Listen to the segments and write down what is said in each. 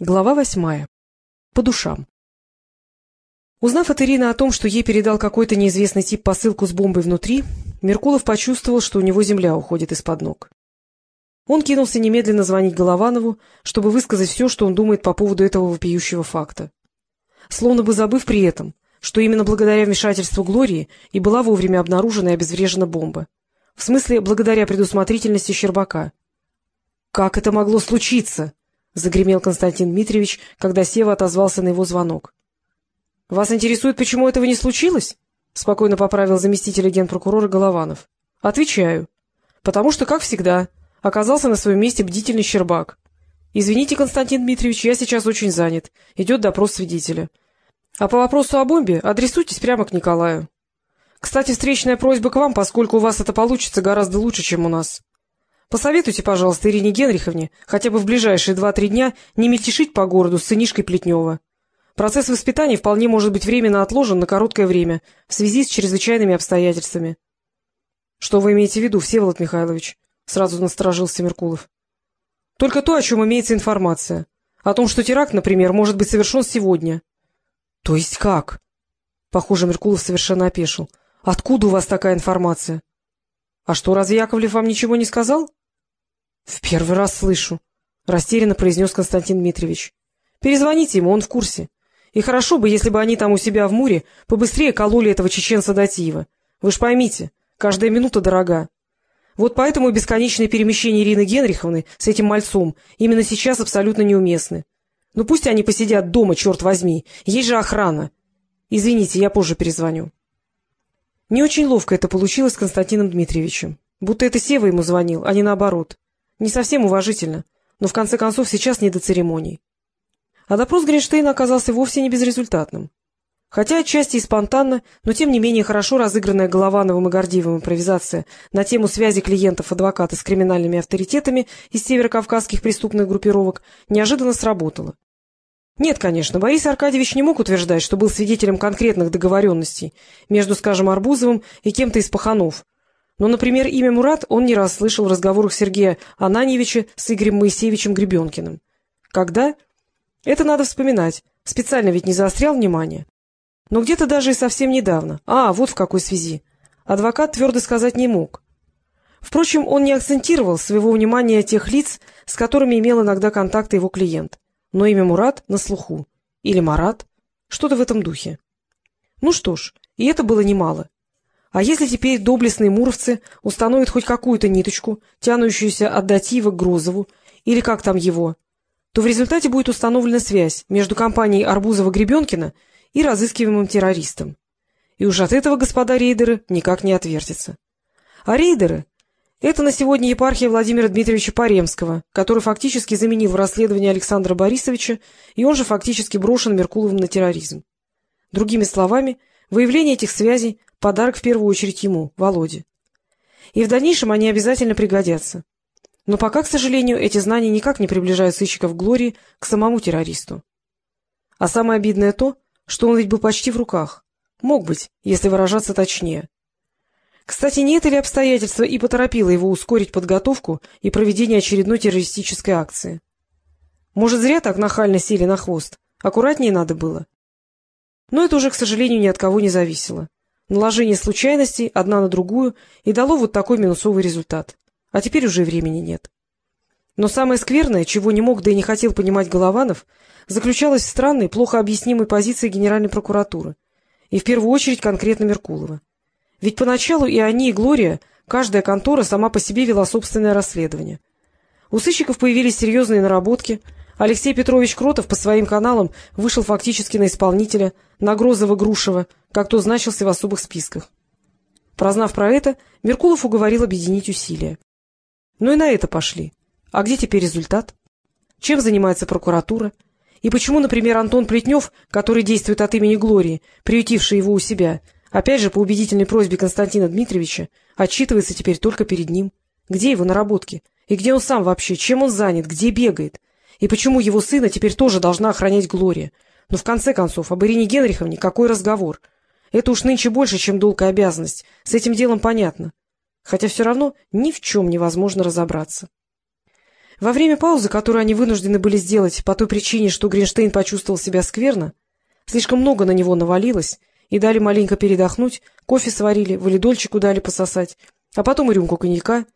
Глава восьмая. По душам. Узнав от Ирины о том, что ей передал какой-то неизвестный тип посылку с бомбой внутри, Меркулов почувствовал, что у него земля уходит из-под ног. Он кинулся немедленно звонить Голованову, чтобы высказать все, что он думает по поводу этого вопиющего факта. Словно бы забыв при этом, что именно благодаря вмешательству Глории и была вовремя обнаружена и обезврежена бомба. В смысле, благодаря предусмотрительности Щербака. «Как это могло случиться?» — загремел Константин Дмитриевич, когда Сева отозвался на его звонок. — Вас интересует, почему этого не случилось? — спокойно поправил заместитель генпрокурора Голованов. — Отвечаю. Потому что, как всегда, оказался на своем месте бдительный Щербак. Извините, Константин Дмитриевич, я сейчас очень занят. Идет допрос свидетеля. А по вопросу о бомбе адресуйтесь прямо к Николаю. Кстати, встречная просьба к вам, поскольку у вас это получится гораздо лучше, чем у нас. Посоветуйте, пожалуйста, Ирине Генриховне хотя бы в ближайшие два-три дня не мельтешить по городу с сынишкой Плетнева. Процесс воспитания вполне может быть временно отложен на короткое время в связи с чрезвычайными обстоятельствами. — Что вы имеете в виду, Всеволод Михайлович? — сразу насторожился Меркулов. — Только то, о чем имеется информация. О том, что теракт, например, может быть совершен сегодня. — То есть как? Похоже, Меркулов совершенно опешил. — Откуда у вас такая информация? — А что, разве Яковлев вам ничего не сказал? —— В первый раз слышу, — растерянно произнес Константин Дмитриевич. — Перезвоните ему, он в курсе. И хорошо бы, если бы они там у себя в Муре побыстрее кололи этого чеченца Датиева. Вы ж поймите, каждая минута дорога. Вот поэтому бесконечные перемещения Ирины Генриховны с этим мальцом именно сейчас абсолютно неуместны. Ну пусть они посидят дома, черт возьми, есть же охрана. Извините, я позже перезвоню. Не очень ловко это получилось с Константином Дмитриевичем. Будто это Сева ему звонил, а не наоборот. Не совсем уважительно, но в конце концов сейчас не до церемоний. А допрос Гринштейна оказался вовсе не безрезультатным. Хотя отчасти и спонтанно, но тем не менее хорошо разыгранная Головановым и Гордиевым импровизация на тему связи клиентов адвоката с криминальными авторитетами из северокавказских преступных группировок неожиданно сработала. Нет, конечно, Борис Аркадьевич не мог утверждать, что был свидетелем конкретных договоренностей между, скажем, Арбузовым и кем-то из паханов, но, например, имя Мурат он не раз слышал в разговорах Сергея Ананьевича с Игорем Моисеевичем Гребенкиным. Когда? Это надо вспоминать. Специально ведь не заострял внимание. Но где-то даже и совсем недавно. А, вот в какой связи. Адвокат твердо сказать не мог. Впрочем, он не акцентировал своего внимания тех лиц, с которыми имел иногда контакты его клиент. Но имя Мурат на слуху. Или Марат. Что-то в этом духе. Ну что ж, и это было немало. А если теперь доблестные муровцы установят хоть какую-то ниточку, тянущуюся от Датиева к Грозову, или как там его, то в результате будет установлена связь между компанией Арбузова-Гребенкина и разыскиваемым террористом. И уж от этого господа рейдеры никак не отвертятся. А рейдеры — это на сегодня епархия Владимира Дмитриевича Паремского, который фактически заменил в расследовании Александра Борисовича, и он же фактически брошен Меркуловым на терроризм. Другими словами, выявление этих связей Подарок в первую очередь ему, Володе. И в дальнейшем они обязательно пригодятся. Но пока, к сожалению, эти знания никак не приближают сыщиков Глории к самому террористу. А самое обидное то, что он ведь был почти в руках. Мог быть, если выражаться точнее. Кстати, не это ли обстоятельство и поторопило его ускорить подготовку и проведение очередной террористической акции? Может, зря так нахально сели на хвост? Аккуратнее надо было. Но это уже, к сожалению, ни от кого не зависело наложение случайностей одна на другую и дало вот такой минусовый результат. А теперь уже времени нет. Но самое скверное, чего не мог, да и не хотел понимать Голованов, заключалось в странной, плохо объяснимой позиции Генеральной прокуратуры, и в первую очередь конкретно Меркулова. Ведь поначалу и они, и Глория, каждая контора сама по себе вела собственное расследование. У сыщиков появились серьезные наработки — Алексей Петрович Кротов по своим каналам вышел фактически на исполнителя, на Грозова-Грушева, как то значился в особых списках. Прознав про это, Меркулов уговорил объединить усилия. Ну и на это пошли. А где теперь результат? Чем занимается прокуратура? И почему, например, Антон Плетнев, который действует от имени Глории, приютивший его у себя, опять же по убедительной просьбе Константина Дмитриевича, отчитывается теперь только перед ним? Где его наработки? И где он сам вообще? Чем он занят? Где бегает? И почему его сына теперь тоже должна охранять Глория? Но в конце концов, об Ирине Генриховне какой разговор? Это уж нынче больше, чем долг и обязанность. С этим делом понятно. Хотя все равно ни в чем невозможно разобраться. Во время паузы, которую они вынуждены были сделать по той причине, что Гринштейн почувствовал себя скверно, слишком много на него навалилось, и дали маленько передохнуть, кофе сварили, валидольчику дали пососать, а потом и рюмку коньяка.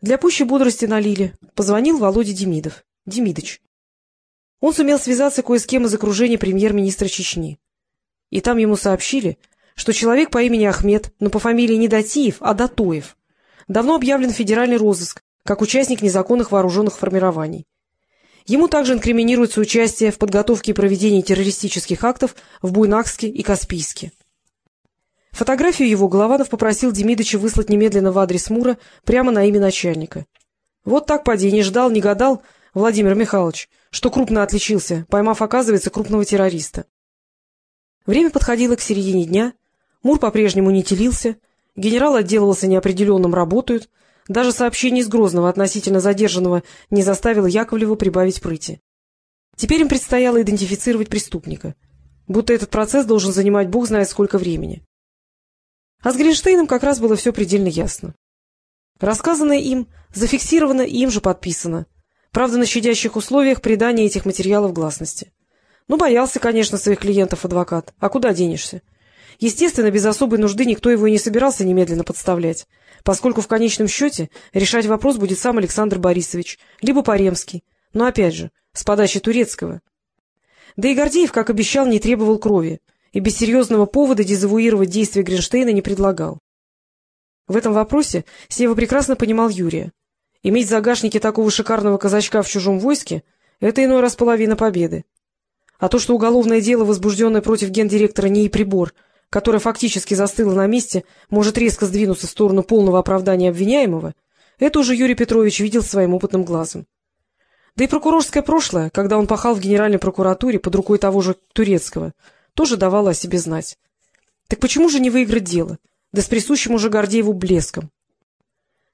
Для пущей бодрости налили. Позвонил Володя Демидов. Демидыч. Он сумел связаться кое с кем из окружения премьер-министра Чечни. И там ему сообщили, что человек по имени Ахмед, но по фамилии не Датиев, а Датоев, давно объявлен федеральный розыск как участник незаконных вооруженных формирований. Ему также инкриминируется участие в подготовке и проведении террористических актов в Буйнакске и Каспийске. Фотографию его Голованов попросил Демидыча выслать немедленно в адрес Мура прямо на имя начальника. Вот так поди, ждал, не гадал Владимир Михайлович, что крупно отличился, поймав, оказывается, крупного террориста. Время подходило к середине дня, Мур по-прежнему не телился, генерал отделывался неопределенным «работают», даже сообщение из Грозного относительно задержанного не заставило Яковлева прибавить прыти. Теперь им предстояло идентифицировать преступника. Будто этот процесс должен занимать бог знает сколько времени. А с Гринштейном как раз было все предельно ясно. Рассказанное им, зафиксировано и им же подписано. Правда, на щадящих условиях придания этих материалов гласности. Ну, боялся, конечно, своих клиентов адвокат. А куда денешься? Естественно, без особой нужды никто его и не собирался немедленно подставлять, поскольку в конечном счете решать вопрос будет сам Александр Борисович, либо Паремский, но опять же, с подачи Турецкого. Да и Гордеев, как обещал, не требовал крови, и без серьезного повода дезавуировать действия Гринштейна не предлагал. В этом вопросе Сева прекрасно понимал Юрия. Иметь в загашнике такого шикарного казачка в чужом войске — это иной раз половина победы. А то, что уголовное дело, возбужденное против гендиректора НИИ «Прибор», которая фактически застыла на месте, может резко сдвинуться в сторону полного оправдания обвиняемого, это уже Юрий Петрович видел своим опытным глазом. Да и прокурорское прошлое, когда он пахал в Генеральной прокуратуре под рукой того же Турецкого, тоже давало о себе знать. Так почему же не выиграть дело, да с присущим уже Гордееву блеском?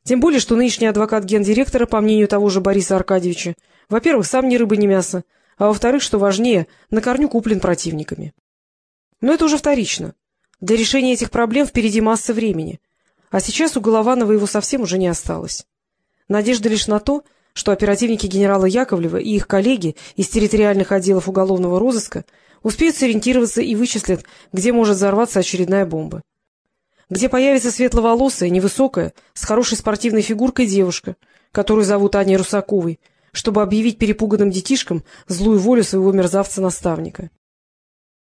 Тем более, что нынешний адвокат гендиректора, по мнению того же Бориса Аркадьевича, во-первых, сам ни рыба, ни мясо, а во-вторых, что важнее, на корню куплен противниками. Но это уже вторично. Для решения этих проблем впереди масса времени, а сейчас у Голованова его совсем уже не осталось. Надежда лишь на то, что оперативники генерала Яковлева и их коллеги из территориальных отделов уголовного розыска успеют сориентироваться и вычислят, где может взорваться очередная бомба. Где появится светловолосая, невысокая, с хорошей спортивной фигуркой девушка, которую зовут Аней Русаковой, чтобы объявить перепуганным детишкам злую волю своего мерзавца-наставника.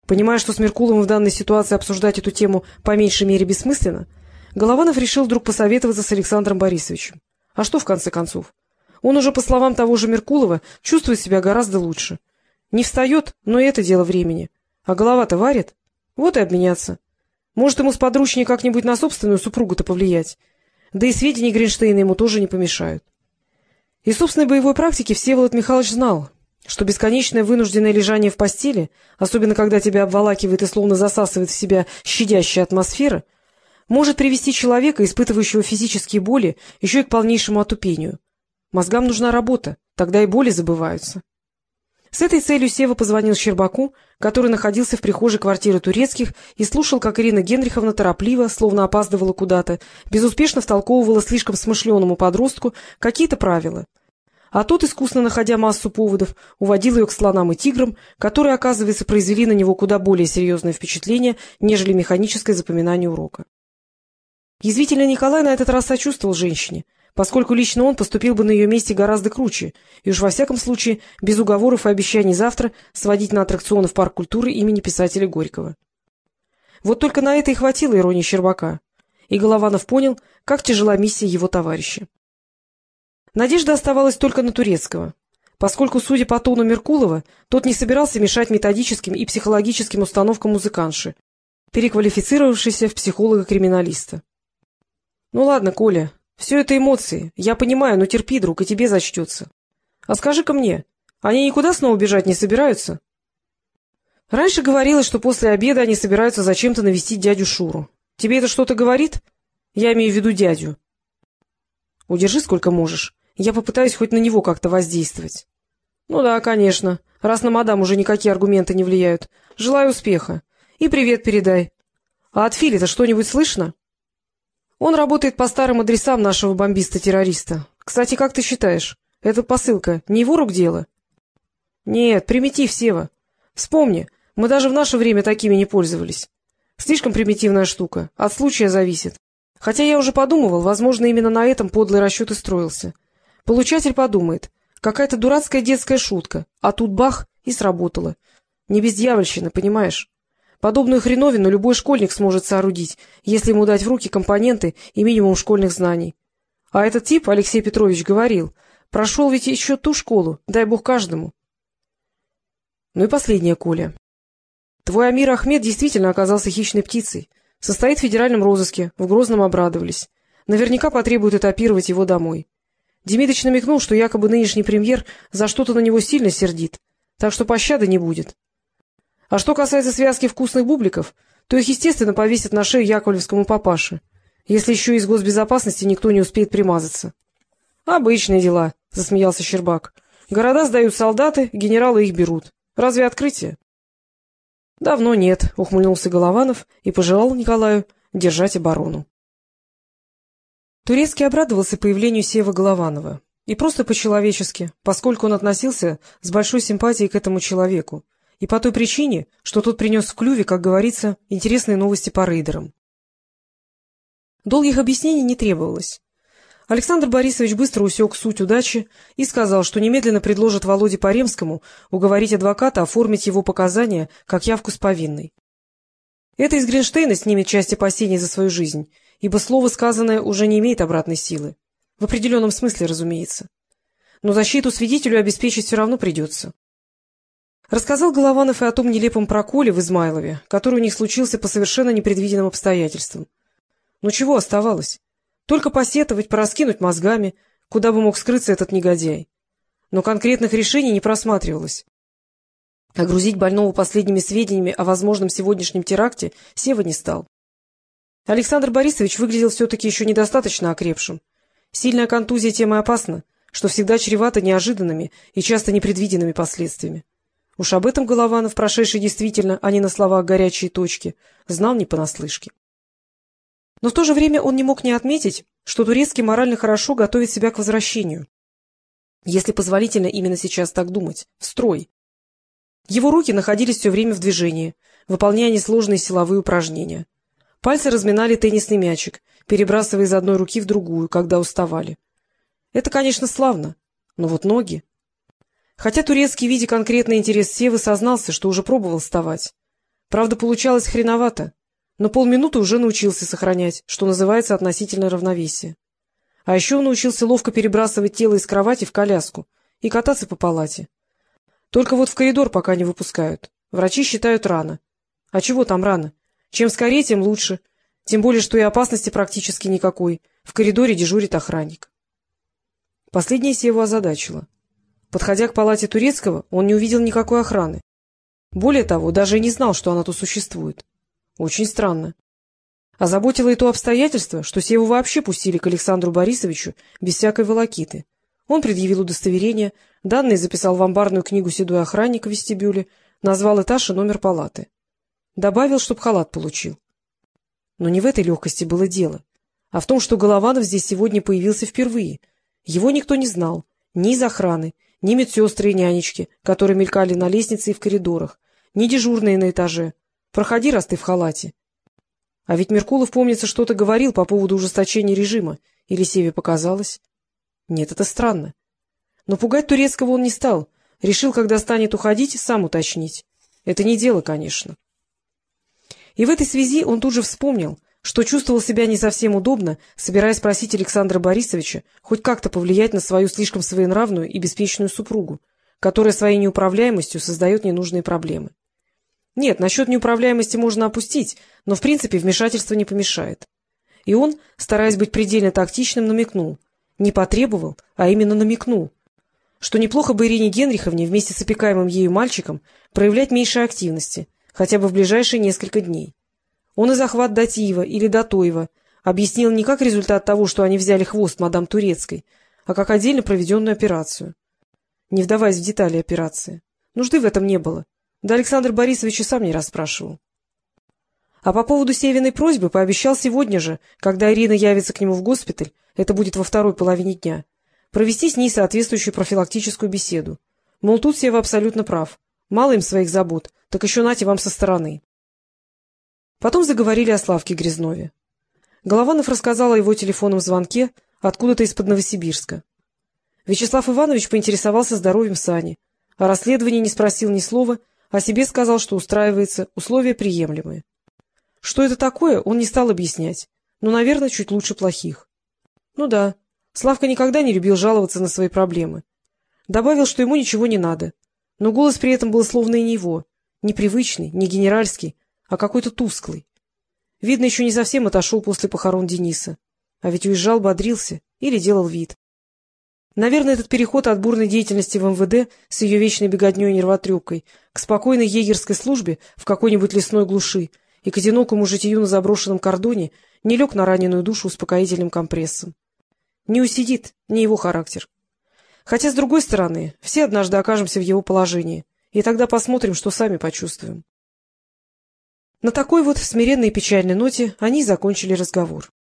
Понимая, что с Меркуловым в данной ситуации обсуждать эту тему по меньшей мере бессмысленно, Голованов решил вдруг посоветоваться с Александром Борисовичем. А что в конце концов? Он уже, по словам того же Меркулова, чувствует себя гораздо лучше. Не встает, но это дело времени. А голова-то варит. Вот и обменяться. Может, ему сподручнее как-нибудь на собственную супругу-то повлиять. Да и сведения Гринштейна ему тоже не помешают. Из собственной боевой практики Всеволод Михайлович знал, что бесконечное вынужденное лежание в постели, особенно когда тебя обволакивает и словно засасывает в себя щадящая атмосфера, может привести человека, испытывающего физические боли, еще и к полнейшему отупению. Мозгам нужна работа, тогда и боли забываются. С этой целью Сева позвонил Щербаку, который находился в прихожей квартиры турецких и слушал, как Ирина Генриховна торопливо, словно опаздывала куда-то, безуспешно втолковывала слишком смышленому подростку какие-то правила — а тот, искусно находя массу поводов, уводил ее к слонам и тиграм, которые, оказывается, произвели на него куда более серьезное впечатление, нежели механическое запоминание урока. Язвительно Николай на этот раз сочувствовал женщине, поскольку лично он поступил бы на ее месте гораздо круче, и уж во всяком случае без уговоров и обещаний завтра сводить на аттракционы в парк культуры имени писателя Горького. Вот только на это и хватило иронии Щербака, и Голованов понял, как тяжела миссия его товарища. Надежда оставалась только на Турецкого, поскольку, судя по тону Меркулова, тот не собирался мешать методическим и психологическим установкам музыканши, переквалифицировавшейся в психолога-криминалиста. — Ну ладно, Коля, все это эмоции, я понимаю, но терпи, друг, и тебе зачтется. А скажи-ка мне, они никуда снова бежать не собираются? Раньше говорилось, что после обеда они собираются зачем-то навестить дядю Шуру. Тебе это что-то говорит? Я имею в виду дядю. Удержи сколько можешь. Я попытаюсь хоть на него как-то воздействовать. — Ну да, конечно. Раз на мадам уже никакие аргументы не влияют. Желаю успеха. И привет передай. А от Фили-то что-нибудь слышно? Он работает по старым адресам нашего бомбиста-террориста. Кстати, как ты считаешь, — Эта посылка не его рук дело? — Нет, примитив, Сева. Вспомни, мы даже в наше время такими не пользовались. Слишком примитивная штука, от случая зависит. Хотя я уже подумывал, возможно, именно на этом подлый расчет и строился. Получатель подумает, какая-то дурацкая детская шутка, а тут бах — и сработало. Не без дьявольщины, понимаешь? Подобную хреновину любой школьник сможет соорудить, если ему дать в руки компоненты и минимум школьных знаний. А этот тип, Алексей Петрович, говорил, прошел ведь еще ту школу, дай бог каждому. Ну и последнее, Коля. Твой Амир Ахмед действительно оказался хищной птицей. Состоит в федеральном розыске, в Грозном обрадовались. Наверняка потребуют этапировать его домой. Демидович намекнул, что якобы нынешний премьер за что-то на него сильно сердит, так что пощады не будет. А что касается связки вкусных бубликов, то их, естественно, повесят на шею яковлевскому папаше, если еще из госбезопасности никто не успеет примазаться. — Обычные дела, — засмеялся Щербак. — Города сдают солдаты, генералы их берут. Разве открытие? — Давно нет, — ухмыльнулся Голованов и пожелал Николаю держать оборону. Турецкий обрадовался появлению Сева Голованова. И просто по-человечески, поскольку он относился с большой симпатией к этому человеку, и по той причине, что тот принес в клюве, как говорится, интересные новости по рейдерам. Долгих объяснений не требовалось. Александр Борисович быстро усек суть удачи и сказал, что немедленно предложит Володе Паремскому уговорить адвоката оформить его показания как явку с повинной. Это из Гринштейна снимет часть опасений за свою жизнь, ибо слово сказанное уже не имеет обратной силы. В определенном смысле, разумеется. Но защиту свидетелю обеспечить все равно придется. Рассказал Голованов и о том нелепом проколе в Измайлове, который у них случился по совершенно непредвиденным обстоятельствам. Ну чего оставалось? Только посетовать, пораскинуть мозгами, куда бы мог скрыться этот негодяй. Но конкретных решений не просматривалось. А грузить больного последними сведениями о возможном сегодняшнем теракте Сева не стал. Александр Борисович выглядел все-таки еще недостаточно окрепшим. Сильная контузия тем и опасна, что всегда чревата неожиданными и часто непредвиденными последствиями. Уж об этом Голованов, прошедший действительно, а не на словах горячие точки, знал не понаслышке. Но в то же время он не мог не отметить, что турецкий морально хорошо готовит себя к возвращению. Если позволительно именно сейчас так думать, в строй. Его руки находились все время в движении, выполняя несложные силовые упражнения. Пальцы разминали теннисный мячик, перебрасывая из одной руки в другую, когда уставали. Это, конечно, славно, но вот ноги... Хотя турецкий, видя конкретный интерес Севы, сознался, что уже пробовал вставать. Правда, получалось хреновато, но полминуты уже научился сохранять, что называется, относительное равновесие. А еще он научился ловко перебрасывать тело из кровати в коляску и кататься по палате. Только вот в коридор пока не выпускают. Врачи считают рано. А чего там рано? Чем скорее, тем лучше. Тем более, что и опасности практически никакой. В коридоре дежурит охранник. Последнее Севу озадачило. Подходя к палате турецкого, он не увидел никакой охраны. Более того, даже и не знал, что она тут существует. Очень странно. Озаботило и то обстоятельство, что Севу вообще пустили к Александру Борисовичу без всякой волокиты. Он предъявил удостоверение, данные записал в амбарную книгу седой охранник в вестибюле, назвал этаж и номер палаты. Добавил, чтоб халат получил. Но не в этой легкости было дело, а в том, что Голованов здесь сегодня появился впервые. Его никто не знал, ни из охраны, ни медсестры и нянечки, которые мелькали на лестнице и в коридорах, ни дежурные на этаже. Проходи, раз ты в халате. А ведь Меркулов, помнится, что-то говорил по поводу ужесточения режима. Или Севе показалось? Нет, это странно. Но пугать турецкого он не стал. Решил, когда станет уходить, сам уточнить. Это не дело, конечно. И в этой связи он тут же вспомнил, что чувствовал себя не совсем удобно, собираясь просить Александра Борисовича хоть как-то повлиять на свою слишком своенравную и беспечную супругу, которая своей неуправляемостью создает ненужные проблемы. Нет, насчет неуправляемости можно опустить, но в принципе вмешательство не помешает. И он, стараясь быть предельно тактичным, намекнул. Не потребовал, а именно намекнул, что неплохо бы Ирине Генриховне вместе с опекаемым ею мальчиком проявлять меньше активности, хотя бы в ближайшие несколько дней. Он и захват Датиева или Датоева объяснил не как результат того, что они взяли хвост мадам Турецкой, а как отдельно проведенную операцию. Не вдаваясь в детали операции. Нужды в этом не было. Да Александр Борисович и сам не расспрашивал. А по поводу Севиной просьбы пообещал сегодня же, когда Ирина явится к нему в госпиталь, это будет во второй половине дня, провести с ней соответствующую профилактическую беседу. Мол, тут Сева абсолютно прав. Мало им своих забот, так еще нате вам со стороны. Потом заговорили о Славке Грязнове. Голованов рассказал о его телефонном звонке откуда-то из-под Новосибирска. Вячеслав Иванович поинтересовался здоровьем Сани, о расследовании не спросил ни слова, о себе сказал, что устраивается, условия приемлемые. Что это такое, он не стал объяснять, но, наверное, чуть лучше плохих. Ну да, Славка никогда не любил жаловаться на свои проблемы. Добавил, что ему ничего не надо, но голос при этом был словно и не его, непривычный, не генеральский, а какой-то тусклый. Видно, еще не совсем отошел после похорон Дениса, а ведь уезжал, бодрился или делал вид. Наверное, этот переход от бурной деятельности в МВД с ее вечной беготней и нервотрепкой к спокойной егерской службе в какой-нибудь лесной глуши и к одинокому житию на заброшенном кордоне не лег на раненую душу успокоительным компрессом. Не усидит, не его характер. Хотя, с другой стороны, все однажды окажемся в его положении, и тогда посмотрим, что сами почувствуем. На такой вот смиренной и печальной ноте они закончили разговор.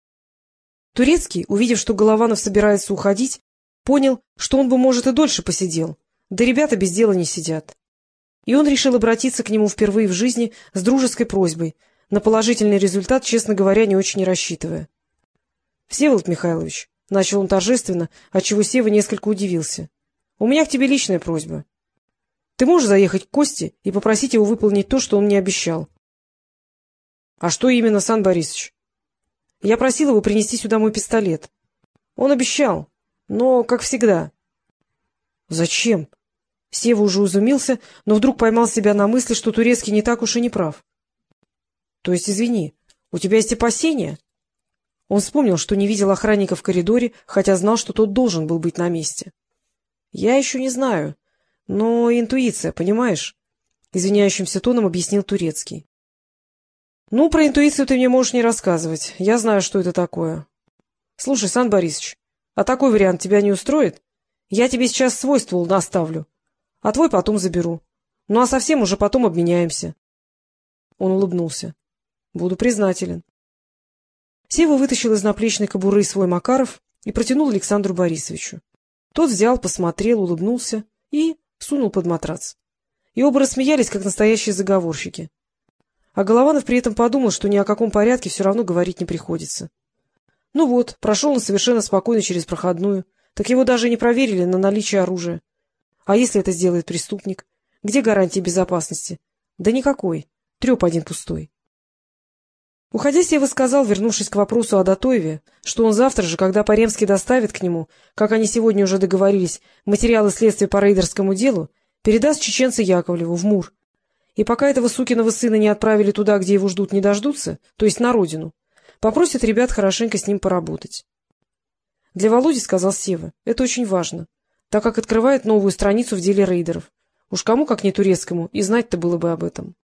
Турецкий, увидев, что Голованов собирается уходить, понял, что он бы, может, и дольше посидел, да ребята без дела не сидят. И он решил обратиться к нему впервые в жизни с дружеской просьбой, на положительный результат, честно говоря, не очень рассчитывая. — Всеволод Михайлович, — начал он торжественно, отчего Сева несколько удивился. — У меня к тебе личная просьба. Ты можешь заехать к Косте и попросить его выполнить то, что он мне обещал? — А что именно, Сан Борисович? — Я просил его принести сюда мой пистолет. Он обещал, но, как всегда. — Зачем? Сева уже изумился, но вдруг поймал себя на мысли, что Турецкий не так уж и не прав. — То есть, извини, у тебя есть опасения? — он вспомнил, что не видел охранника в коридоре, хотя знал, что тот должен был быть на месте. — Я еще не знаю, но интуиция, понимаешь? — извиняющимся тоном объяснил Турецкий. — Ну, про интуицию ты мне можешь не рассказывать. Я знаю, что это такое. — Слушай, Сан Борисович, а такой вариант тебя не устроит? Я тебе сейчас свой ствол наставлю, а твой потом заберу. Ну, а совсем уже потом обменяемся. Он улыбнулся. — Буду признателен. Сева вытащил из наплечной кобуры свой Макаров и протянул Александру Борисовичу. Тот взял, посмотрел, улыбнулся и сунул под матрац. И оба рассмеялись, как настоящие заговорщики. А Голованов при этом подумал, что ни о каком порядке все равно говорить не приходится. Ну вот, прошел он совершенно спокойно через проходную, так его даже не проверили на наличие оружия. А если это сделает преступник? Где гарантии безопасности? Да никакой. Треп один пустой. Уходя, Сева сказал, вернувшись к вопросу о Датоеве, что он завтра же, когда Паремский доставит к нему, как они сегодня уже договорились, материалы следствия по рейдерскому делу, передаст чеченца Яковлеву в Мур. И пока этого сукиного сына не отправили туда, где его ждут не дождутся, то есть на родину, попросят ребят хорошенько с ним поработать. Для Володи, сказал Сева, это очень важно, так как открывает новую страницу в деле рейдеров. Уж кому, как не турецкому, и знать-то было бы об этом.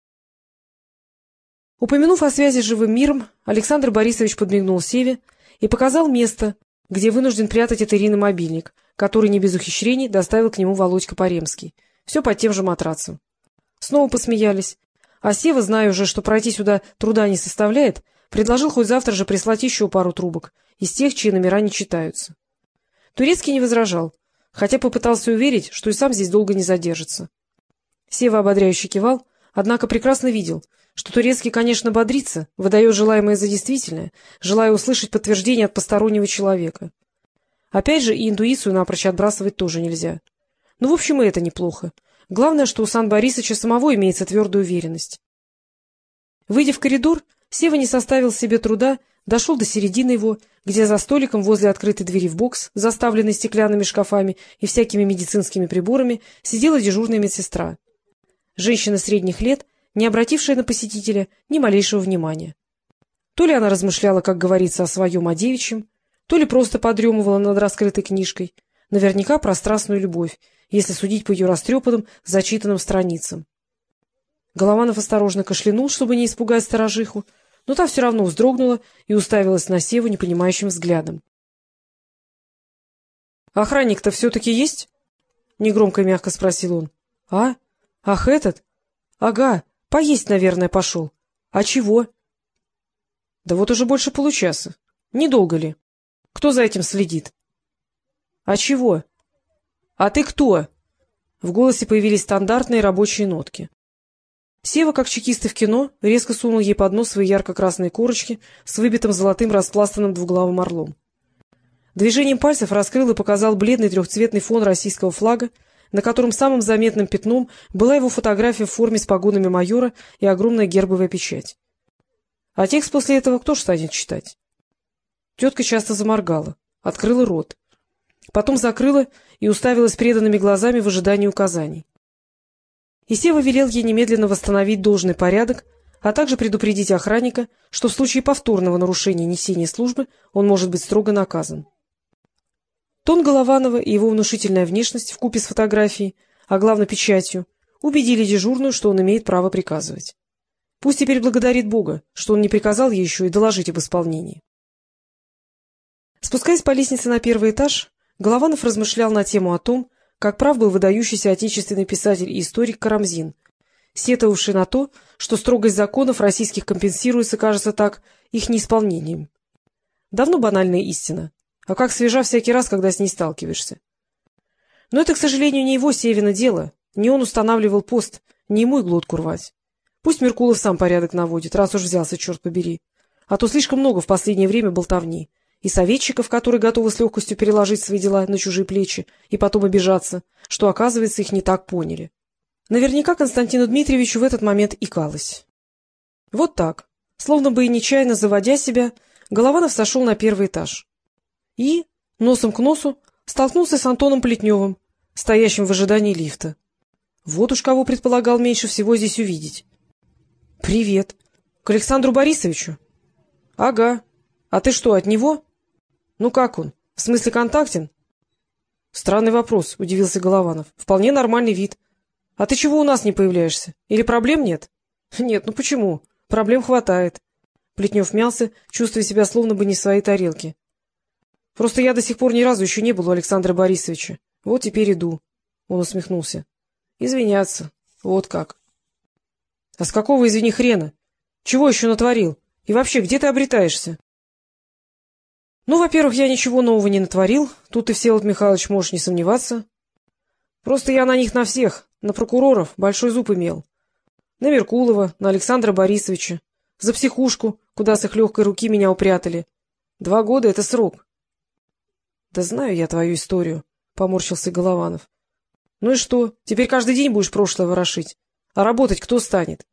Упомянув о связи с живым миром, Александр Борисович подмигнул Севе и показал место, где вынужден прятать от Ирины мобильник, который не без ухищрений доставил к нему Володька Паремский. Все под тем же матрацем. Снова посмеялись. А Сева, зная уже, что пройти сюда труда не составляет, предложил хоть завтра же прислать еще пару трубок, из тех, чьи номера не читаются. Турецкий не возражал, хотя попытался уверить, что и сам здесь долго не задержится. Сева ободряюще кивал, однако прекрасно видел — что Турецкий, конечно, бодрится, выдает желаемое за действительное, желая услышать подтверждение от постороннего человека. Опять же, и интуицию напрочь отбрасывать тоже нельзя. Ну, в общем, и это неплохо. Главное, что у Сан Борисовича самого имеется твердая уверенность. Выйдя в коридор, Сева не составил себе труда, дошел до середины его, где за столиком возле открытой двери в бокс, заставленной стеклянными шкафами и всякими медицинскими приборами, сидела дежурная медсестра. Женщина средних лет, не обратившая на посетителя ни малейшего внимания. То ли она размышляла, как говорится, о своем о девичьем, то ли просто подремывала над раскрытой книжкой, наверняка про страстную любовь, если судить по ее растрепанным, зачитанным страницам. Голованов осторожно кашлянул, чтобы не испугать сторожиху, но та все равно вздрогнула и уставилась на Севу непонимающим взглядом. — Охранник-то все-таки есть? — негромко и мягко спросил он. — А? Ах, этот? — Ага, Поесть, наверное, пошел. А чего? Да вот уже больше получаса. Недолго ли? Кто за этим следит? — А чего? — А ты кто? В голосе появились стандартные рабочие нотки. Сева, как чекисты в кино, резко сунул ей под нос свои ярко-красные корочки с выбитым золотым распластанным двуглавым орлом. Движением пальцев раскрыл и показал бледный трехцветный фон российского флага, на котором самым заметным пятном была его фотография в форме с погонами майора и огромная гербовая печать. А текст после этого кто ж станет читать? Тетка часто заморгала, открыла рот. Потом закрыла и уставилась преданными глазами в ожидании указаний. И Сева велел ей немедленно восстановить должный порядок, а также предупредить охранника, что в случае повторного нарушения несения службы он может быть строго наказан. Тон Голованова и его внушительная внешность вкупе с фотографией, а главное печатью, убедили дежурную, что он имеет право приказывать. Пусть теперь благодарит Бога, что он не приказал ей еще и доложить об исполнении. Спускаясь по лестнице на первый этаж, Голованов размышлял на тему о том, как прав был выдающийся отечественный писатель и историк Карамзин, сетовавший на то, что строгость законов российских компенсируется, кажется так, их неисполнением. Давно банальная истина, а как свежа всякий раз, когда с ней сталкиваешься. Но это, к сожалению, не его Севина дело, не он устанавливал пост, не ему и глотку рвать. Пусть Меркулов сам порядок наводит, раз уж взялся, черт побери. А то слишком много в последнее время болтовни и советчиков, которые готовы с легкостью переложить свои дела на чужие плечи и потом обижаться, что, оказывается, их не так поняли. Наверняка Константину Дмитриевичу в этот момент икалось. Вот так, словно бы и нечаянно заводя себя, Голованов сошел на первый этаж. И, носом к носу, столкнулся с Антоном Плетневым, стоящим в ожидании лифта. Вот уж кого предполагал меньше всего здесь увидеть. — Привет. К Александру Борисовичу? — Ага. А ты что, от него? Ну как он? В смысле контактен? Странный вопрос, удивился Голованов. Вполне нормальный вид. А ты чего у нас не появляешься? Или проблем нет? Нет, ну почему? Проблем хватает. Плетнев мялся, чувствуя себя словно бы не в своей тарелке. Просто я до сих пор ни разу еще не был у Александра Борисовича. Вот теперь иду. Он усмехнулся. Извиняться. Вот как. А с какого, извини, хрена? Чего еще натворил? И вообще, где ты обретаешься? Ну, во-первых, я ничего нового не натворил, тут ты, Всеволод Михайлович, можешь не сомневаться. Просто я на них на всех, на прокуроров, большой зуб имел. На Меркулова, на Александра Борисовича, за психушку, куда с их легкой руки меня упрятали. Два года — это срок. — Да знаю я твою историю, — поморщился Голованов. — Ну и что, теперь каждый день будешь прошлое ворошить? А работать кто станет?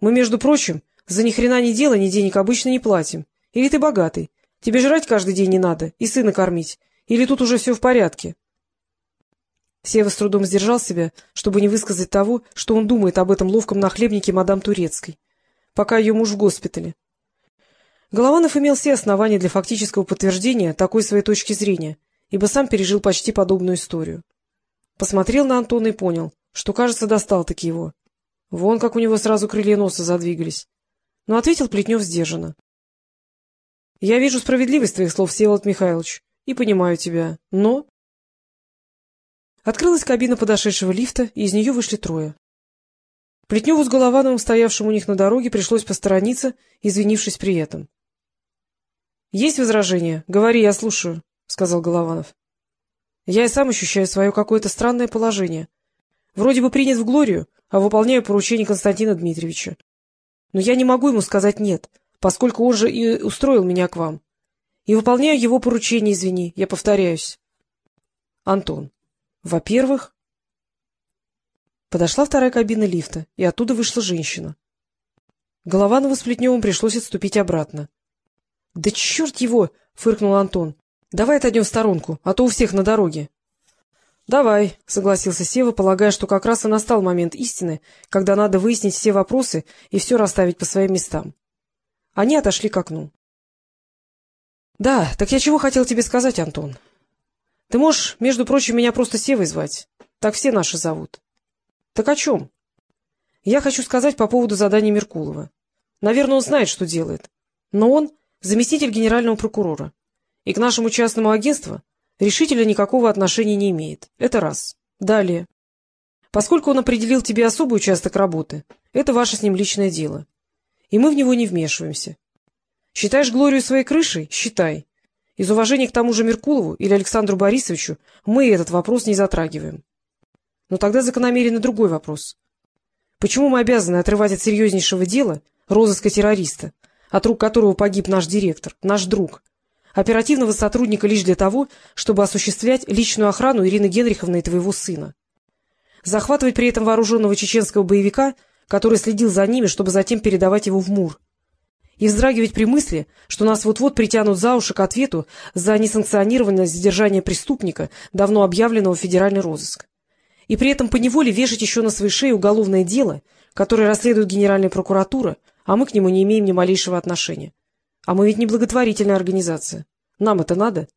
Мы, между прочим, за ни хрена ни дела, ни денег обычно не платим. Или ты богатый, Тебе жрать каждый день не надо и сына кормить? Или тут уже все в порядке? Сева с трудом сдержал себя, чтобы не высказать того, что он думает об этом ловком нахлебнике мадам Турецкой, пока ее муж в госпитале. Голованов имел все основания для фактического подтверждения такой своей точки зрения, ибо сам пережил почти подобную историю. Посмотрел на Антона и понял, что, кажется, достал-таки его. Вон как у него сразу крылья носа задвигались. Но ответил Плетнев сдержанно. Я вижу справедливость твоих слов, Всеволод Михайлович, и понимаю тебя, но... Открылась кабина подошедшего лифта, и из нее вышли трое. Плетневу с Головановым, стоявшим у них на дороге, пришлось посторониться, извинившись при этом. — Есть возражения? Говори, я слушаю, — сказал Голованов. — Я и сам ощущаю свое какое-то странное положение. Вроде бы принят в Глорию, а выполняю поручение Константина Дмитриевича. Но я не могу ему сказать «нет», поскольку он же и устроил меня к вам. И выполняю его поручение, извини, я повторяюсь. Антон, во-первых... Подошла вторая кабина лифта, и оттуда вышла женщина. Голованову с Плетневым пришлось отступить обратно. — Да черт его! — фыркнул Антон. — Давай отойдем в сторонку, а то у всех на дороге. — Давай, — согласился Сева, полагая, что как раз и настал момент истины, когда надо выяснить все вопросы и все расставить по своим местам. Они отошли к окну. — Да, так я чего хотел тебе сказать, Антон? Ты можешь, между прочим, меня просто Севой звать. Так все наши зовут. — Так о чем? — Я хочу сказать по поводу задания Меркулова. Наверное, он знает, что делает. Но он заместитель генерального прокурора. И к нашему частному агентству решительно никакого отношения не имеет. Это раз. Далее. Поскольку он определил тебе особый участок работы, это ваше с ним личное дело и мы в него не вмешиваемся. Считаешь Глорию своей крышей? Считай. Из уважения к тому же Меркулову или Александру Борисовичу мы этот вопрос не затрагиваем. Но тогда закономерен другой вопрос. Почему мы обязаны отрывать от серьезнейшего дела розыска террориста, от рук которого погиб наш директор, наш друг, оперативного сотрудника лишь для того, чтобы осуществлять личную охрану Ирины Генриховны и твоего сына? Захватывать при этом вооруженного чеченского боевика, который следил за ними, чтобы затем передавать его в МУР – и вздрагивать при мысли, что нас вот-вот притянут за уши к ответу за несанкционированное задержание преступника, давно объявленного в федеральный розыск. И при этом поневоле вешать еще на своей шее уголовное дело, которое расследует Генеральная прокуратура, а мы к нему не имеем ни малейшего отношения. А мы ведь не благотворительная организация. Нам это надо?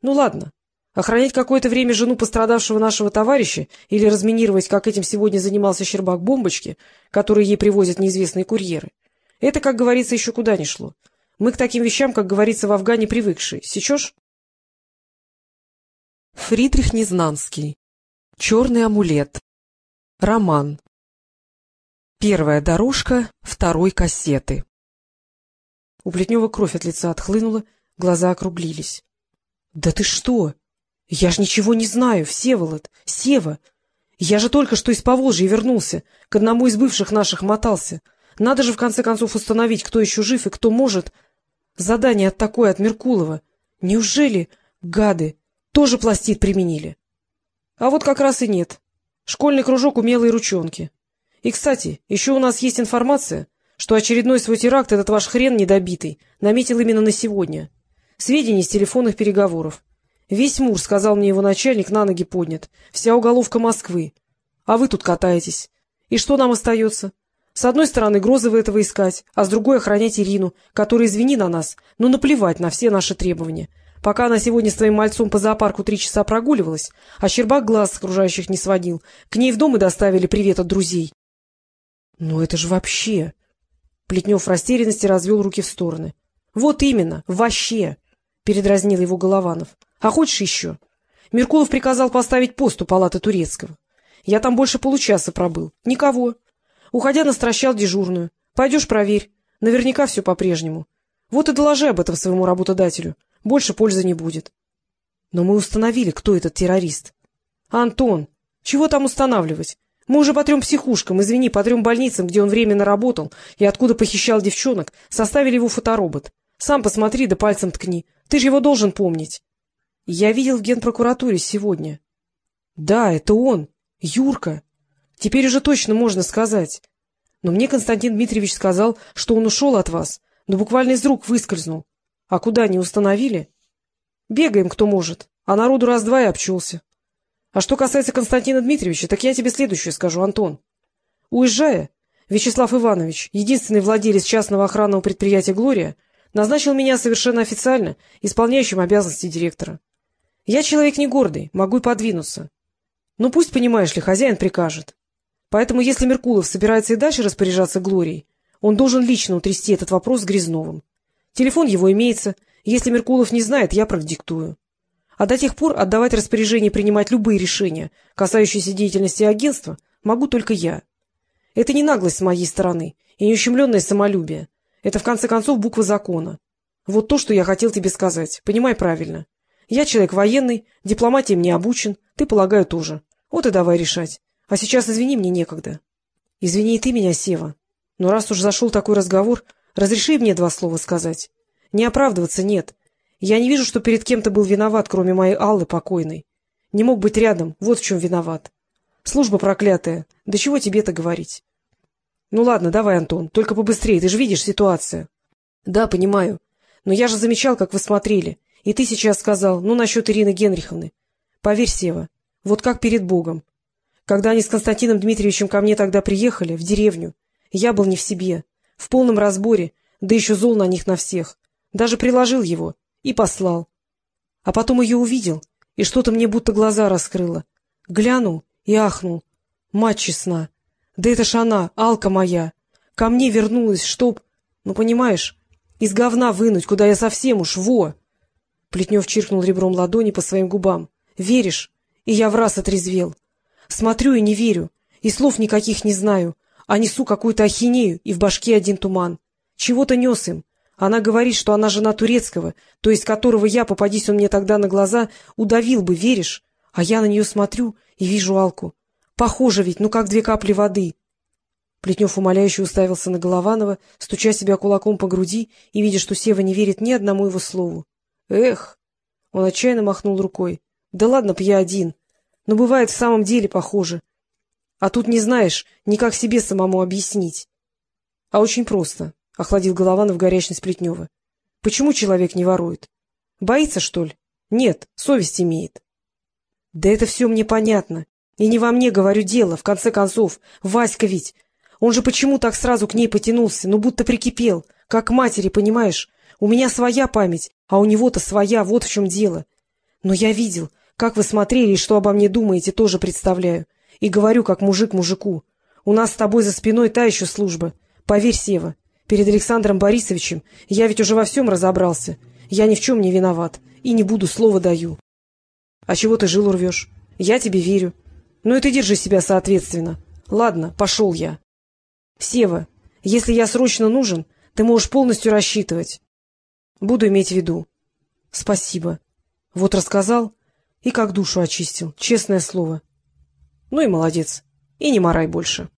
Ну ладно. Охранять какое-то время жену пострадавшего нашего товарища или разминировать, как этим сегодня занимался Щербак, бомбочки, которые ей привозят неизвестные курьеры — это, как говорится, еще куда ни шло. Мы к таким вещам, как говорится, в Афгане привыкшие. Сечешь? Фридрих Незнанский. Черный амулет. Роман. Первая дорожка второй кассеты. У Плетнева кровь от лица отхлынула, глаза округлились. — Да ты что? Я ж ничего не знаю, Всеволод, Сева. Я же только что из Поволжья вернулся, к одному из бывших наших мотался. Надо же, в конце концов, установить, кто еще жив и кто может. Задание от такое, от Меркулова. Неужели, гады, тоже пластид применили? А вот как раз и нет. Школьный кружок умелые ручонки. И, кстати, еще у нас есть информация, что очередной свой теракт этот ваш хрен недобитый наметил именно на сегодня. Сведения из телефонных переговоров. Весь Мур, сказал мне его начальник, на ноги поднят. Вся уголовка Москвы. А вы тут катаетесь. И что нам остается? С одной стороны, Грозова этого искать, а с другой — охранять Ирину, которая, извини на нас, но наплевать на все наши требования. Пока она сегодня с твоим мальцом по зоопарку три часа прогуливалась, а Щербак глаз с окружающих не сводил, к ней в дом и доставили привет от друзей. — Ну это же вообще... Плетнев в растерянности развел руки в стороны. — Вот именно, вообще! — передразнил его Голованов. — А хочешь еще? Меркулов приказал поставить пост у палаты Турецкого. Я там больше получаса пробыл. Никого. Уходя, настращал дежурную. Пойдешь проверь. Наверняка все по-прежнему. Вот и доложи об этом своему работодателю. Больше пользы не будет. Но мы установили, кто этот террорист. Антон, чего там устанавливать? Мы уже по трем психушкам, извини, по трем больницам, где он временно работал и откуда похищал девчонок, составили его фоторобот. Сам посмотри да пальцем ткни. Ты же его должен помнить. Я видел в генпрокуратуре сегодня. Да, это он. Юрка. Теперь уже точно можно сказать. Но мне Константин Дмитриевич сказал, что он ушел от вас, но буквально из рук выскользнул. А куда, не установили? Бегаем, кто может, а народу раз-два и обчелся. А что касается Константина Дмитриевича, так я тебе следующее скажу, Антон. Уезжая, Вячеслав Иванович, единственный владелец частного охранного предприятия «Глория», назначил меня совершенно официально исполняющим обязанности директора. Я человек не гордый, могу и подвинуться. Ну, пусть, понимаешь ли, хозяин прикажет. Поэтому, если Меркулов собирается и дальше распоряжаться Глорией, он должен лично утрясти этот вопрос с Грязновым. Телефон его имеется. Если Меркулов не знает, я продиктую. А до тех пор отдавать распоряжение принимать любые решения, касающиеся деятельности агентства, могу только я. Это не наглость с моей стороны и не ущемленное самолюбие. Это, в конце концов, буква закона. Вот то, что я хотел тебе сказать. Понимай правильно. Я человек военный, дипломатией мне обучен, ты, полагаю, тоже. Вот и давай решать. А сейчас, извини, мне некогда. Извини и ты меня, Сева. Но раз уж зашел такой разговор, разреши мне два слова сказать. Не оправдываться нет. Я не вижу, что перед кем-то был виноват, кроме моей Аллы покойной. Не мог быть рядом, вот в чем виноват. Служба проклятая, да чего тебе-то говорить? Ну ладно, давай, Антон, только побыстрее, ты же видишь ситуацию. Да, понимаю. Но я же замечал, как вы смотрели. И ты сейчас сказал, ну, насчет Ирины Генриховны. Поверь, Сева, вот как перед Богом. Когда они с Константином Дмитриевичем ко мне тогда приехали, в деревню, я был не в себе, в полном разборе, да еще зол на них на всех. Даже приложил его и послал. А потом ее увидел, и что-то мне будто глаза раскрыло. Глянул и ахнул. Мать честна. Да это ж она, Алка моя. Ко мне вернулась, чтоб... Ну, понимаешь, из говна вынуть, куда я совсем уж, во! Плетнев чиркнул ребром ладони по своим губам. Веришь? И я в раз отрезвел. Смотрю и не верю, и слов никаких не знаю, а несу какую-то ахинею, и в башке один туман. Чего-то нес им, Она говорит, что она жена турецкого, то есть которого я, попадись он мне тогда на глаза, удавил бы, веришь? А я на нее смотрю и вижу Алку. Похоже ведь, ну как две капли воды. Плетнев умоляюще уставился на Голованова, стуча себя кулаком по груди и видя, что Сева не верит ни одному его слову. «Эх!» — он отчаянно махнул рукой. «Да ладно б я один. Но бывает в самом деле похоже. А тут не знаешь, ни как себе самому объяснить. А очень просто, — охладил Голованов горячность Плетнева. Почему человек не ворует? Боится, что ли? Нет, совесть имеет. Да это все мне понятно. И не во мне, говорю, дело, в конце концов. Васька ведь. Он же почему так сразу к ней потянулся, ну будто прикипел, как к матери, понимаешь? У меня своя память, а у него-то своя, вот в чем дело. Но я видел, как вы смотрели и что обо мне думаете, тоже представляю. И говорю, как мужик мужику. У нас с тобой за спиной та еще служба. Поверь, Сева, перед Александром Борисовичем я ведь уже во всем разобрался. Я ни в чем не виноват и не буду, слова даю. А чего ты жилу рвешь? Я тебе верю. Ну и ты держи себя соответственно. Ладно, пошел я. Сева, если я срочно нужен, ты можешь полностью рассчитывать. Буду иметь в виду. Спасибо. Вот рассказал и как душу очистил, честное слово. Ну и молодец. И не морай больше.